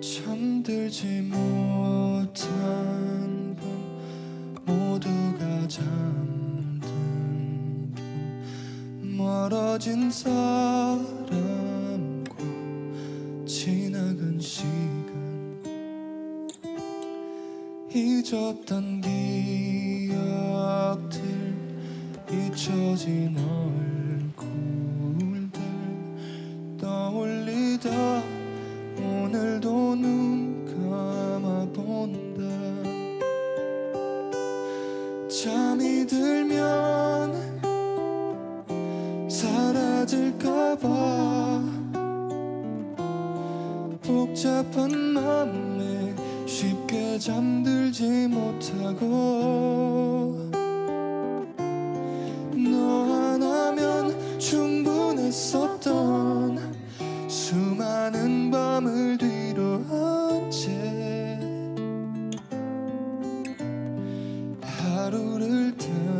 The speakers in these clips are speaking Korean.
잠들지 못한 밤 모두가 잠든 밤 멀어진 사람 잊었던 기억들 잊혀진 얼굴들 떠올리다 오늘도 눈 감아 본다. 잠이 들면 사라질까봐 복잡한 맘에 쉽게 잠들지 못하고 너 하나면 충분했었던 수많은 밤을 뒤로 한 채 하루를 닫는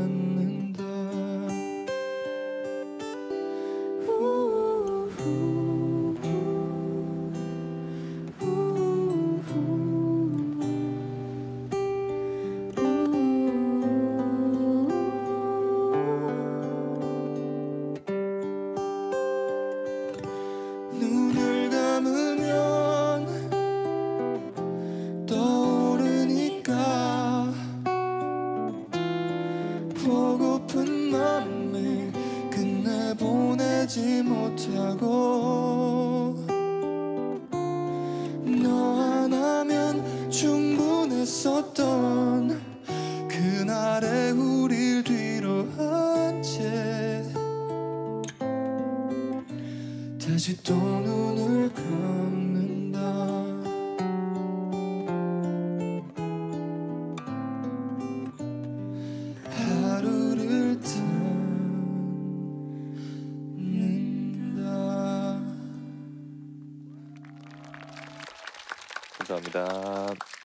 보내지 못하고 너 하나면 충분했었던 그날의 우릴 뒤로 한 채. 다시 또 눈을 감는다 감사합니다.